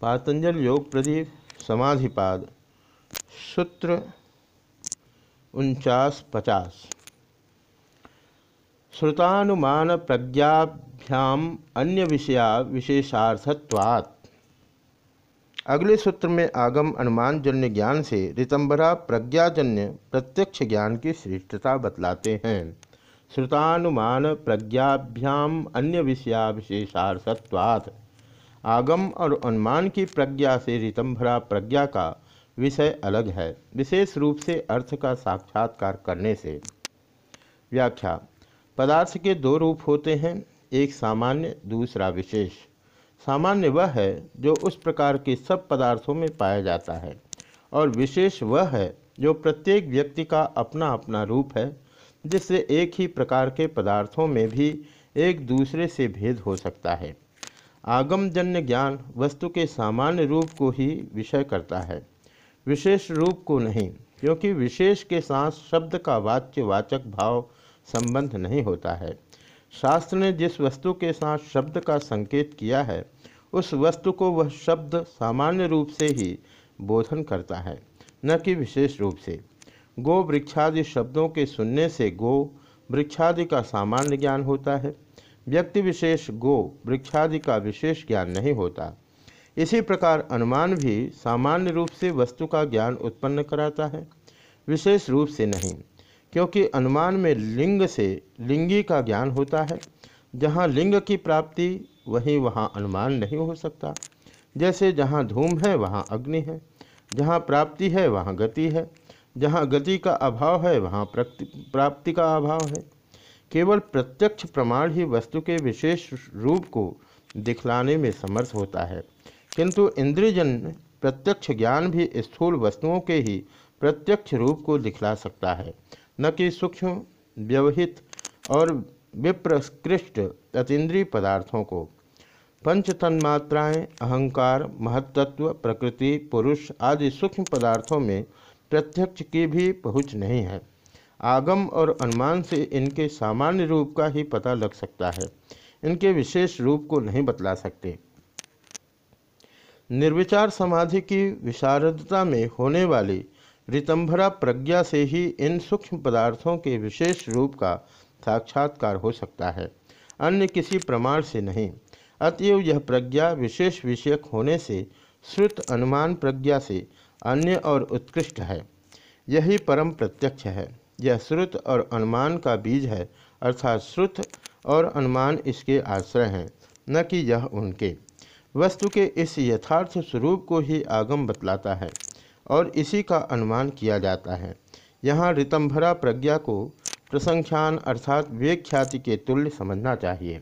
पातंजल योग प्रदीप समाधिपाद, सूत्र उनचास पचास। श्रुतानुमान प्रज्ञाभ्याम अन्य विषया विशेषार्थत्वात्। अगले सूत्र में आगम अनुमानजन्य ज्ञान से रितंबरा प्रज्ञाजन्य प्रत्यक्ष ज्ञान की श्रेष्ठता बतलाते हैं। श्रुतानुमान प्रज्ञाभ्याम अन्य विषया विशेषार्थत्वात्। आगम और अनुमान की प्रज्ञा से रितंभरा प्रज्ञा का विषय अलग है। विशेष रूप से अर्थ का साक्षात्कार करने से। व्याख्या, पदार्थ के दो रूप होते हैं, एक सामान्य, दूसरा विशेष। सामान्य वह है जो उस प्रकार के सब पदार्थों में पाया जाता है और विशेष वह है जो प्रत्येक व्यक्ति का अपना अपना रूप है, जिससे एक ही प्रकार के पदार्थों में भी एक दूसरे से भेद हो सकता है। आगमजन्य ज्ञान वस्तु के सामान्य रूप को ही विषय करता है। विशेष रूप को नहीं, क्योंकि विशेष के साथ शब्द का वाच्य वाचक भाव संबंध नहीं होता है। शास्त्र ने जिस वस्तु के साथ शब्द का संकेत किया है, उस वस्तु को वह शब्द सामान्य रूप से ही बोधन करता है, न कि विशेष रूप से। गो वृक्षादि शब्दों के सुनने से गो वृक्षादि का सामान्य ज्ञान होता है। व्यक्ति विशेष गो, वृक्षादि का विशेष ज्ञान नहीं होता। इसी प्रकार अनुमान भी सामान्य रूप से वस्तु का ज्ञान उत्पन्न कराता है। विशेष रूप से नहीं, क्योंकि अनुमान में लिंग से लिंगी का ज्ञान होता है। जहाँ लिंग की प्राप्ति, वहीं वहाँ अनुमान नहीं हो सकता। जैसे जहाँ धूम है, वहाँ अग्नि है। जहाँ प्राप्ति है, वहाँ गति है। जहाँ गति का अभाव है, वहाँ प्राप्ति का अभाव है। केवल प्रत्यक्ष प्रमाण ही वस्तु के विशेष रूप को दिखलाने में समर्थ होता है। किंतु इंद्रियजन प्रत्यक्ष ज्ञान भी स्थूल वस्तुओं के ही प्रत्यक्ष रूप को दिखला सकता है। न कि सूक्ष्म, व्यवहित और विप्रकृष्ट अतीन्द्रिय पदार्थों को। पंच तन्मात्राएँ अहंकार, महत्त्व, प्रकृति, पुरुष आदि सूक्ष्म पदार्थों में प्रत्यक्ष की भी पहुँच नहीं है। आगम और अनुमान से इनके सामान्य रूप का ही पता लग सकता है। इनके विशेष रूप को नहीं बतला सकते। निर्विचार समाधि की विशारदता में होने वाली रितंभरा प्रज्ञा से ही इन सूक्ष्म पदार्थों के विशेष रूप का साक्षात्कार हो सकता है। अन्य किसी प्रमाण से नहीं। अतएव यह प्रज्ञा विशेष विषयक होने से श्रुत अनुमान प्रज्ञा से अन्य और उत्कृष्ट है। यही परम प्रत्यक्ष है। यह श्रुत और अनुमान का बीज है, अर्थात श्रुत और अनुमान इसके आश्रय हैं, न कि यह उनके। वस्तु के इस यथार्थ स्वरूप को ही आगम बतलाता है और इसी का अनुमान किया जाता है। यहाँ रितंभरा प्रज्ञा को प्रसंख्यान अर्थात वेख्याति के तुल्य समझना चाहिए।